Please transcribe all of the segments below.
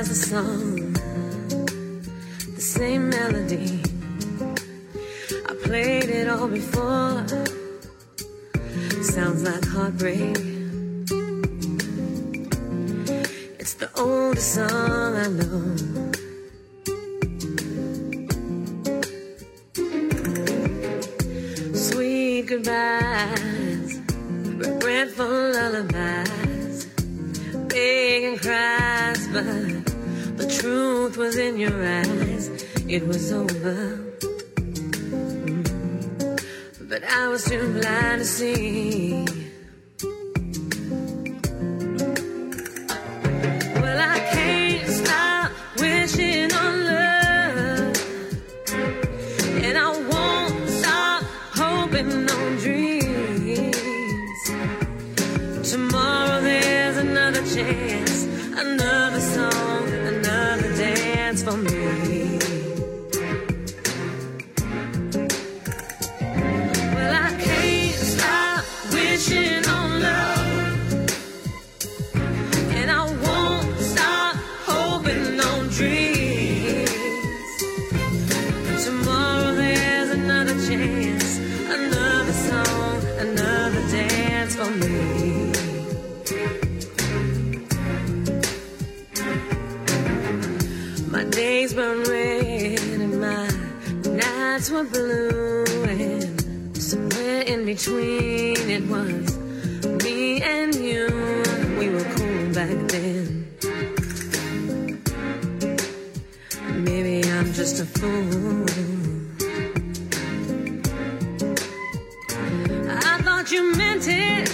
as a song, the same melody. I played it all before. Sounds like heartbreak. It's the oldest song I know. was in your eyes, it was over. But I was too blind to see. between. It was me and you. We were cool back then. Maybe I'm just a fool. I thought you meant it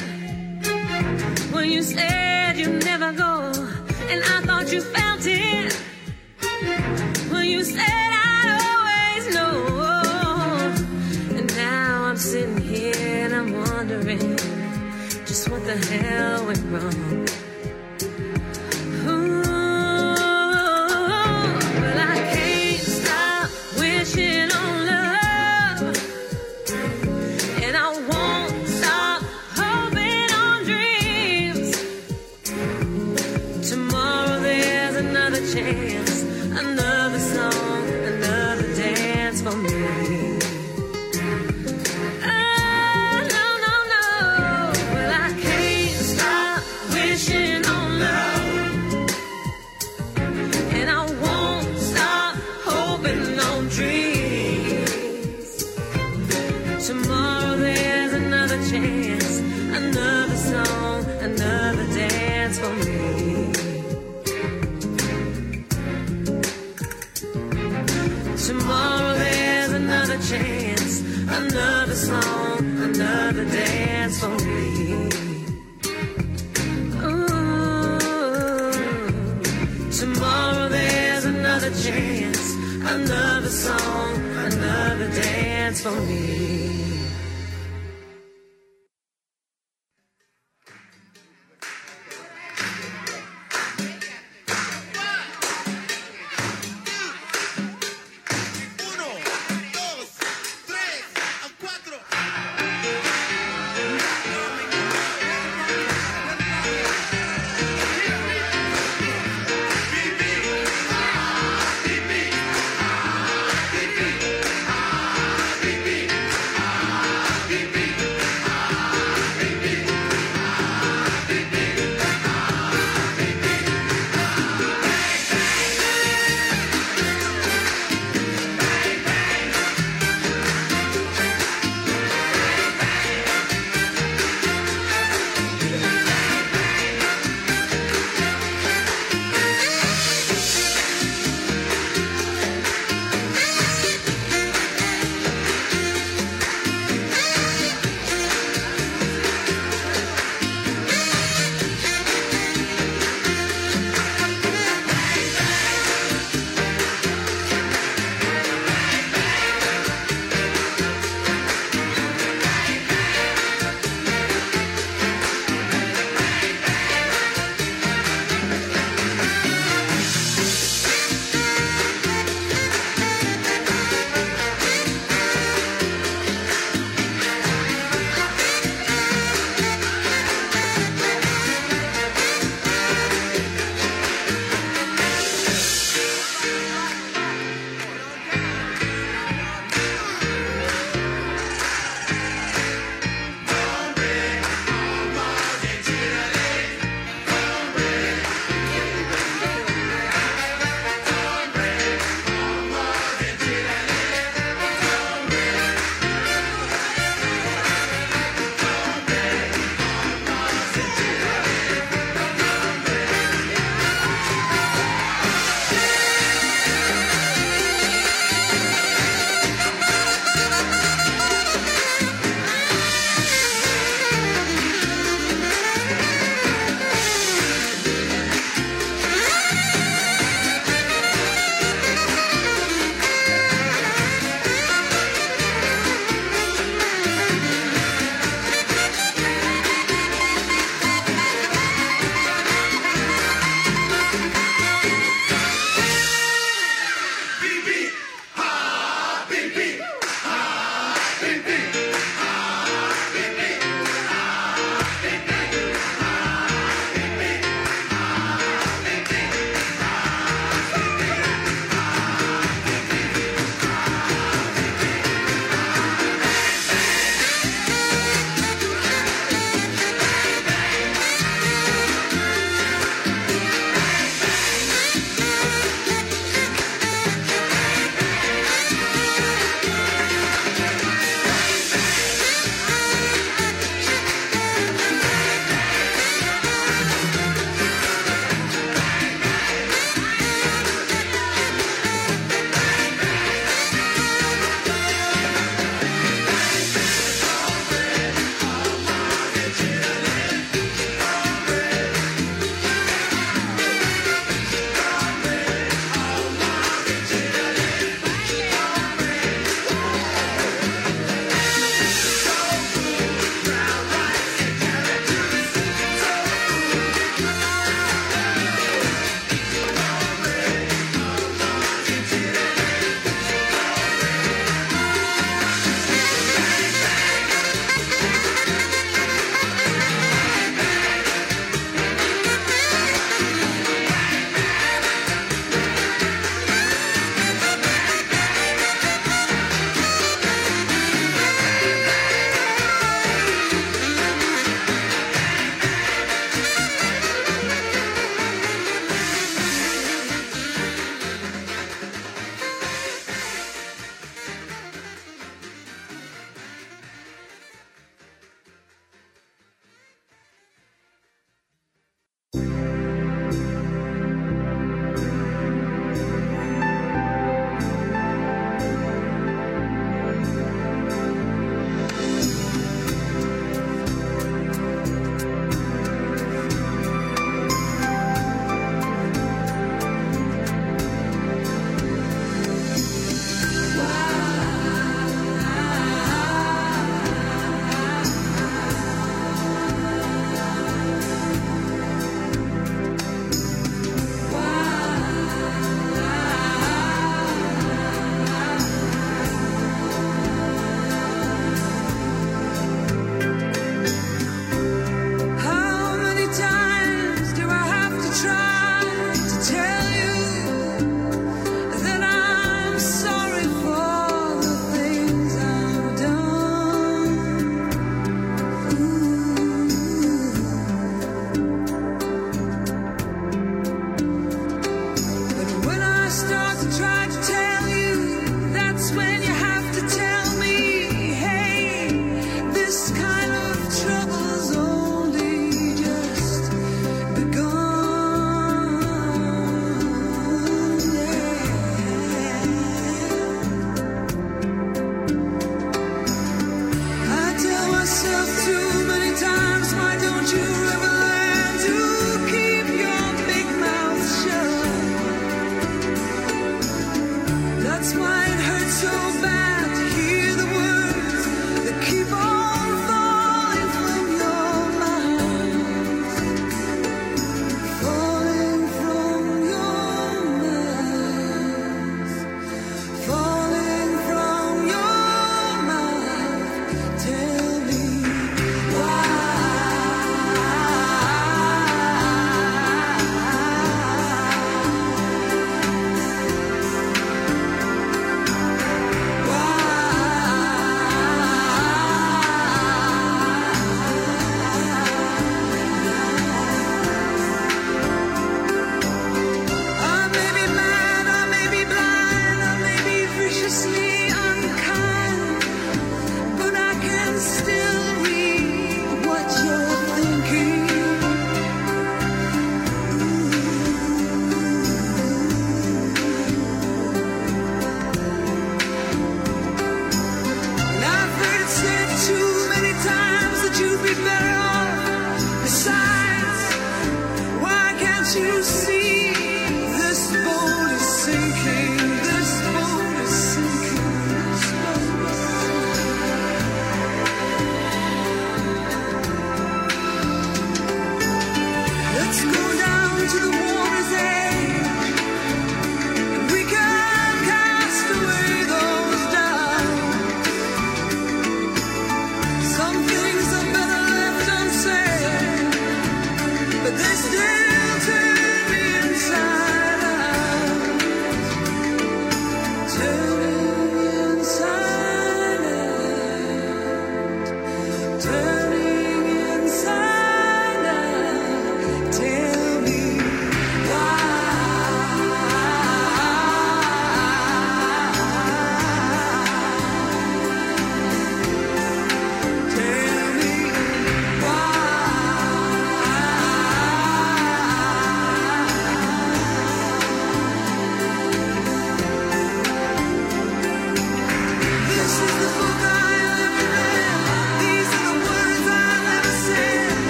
when you said. the hell went wrong?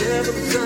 never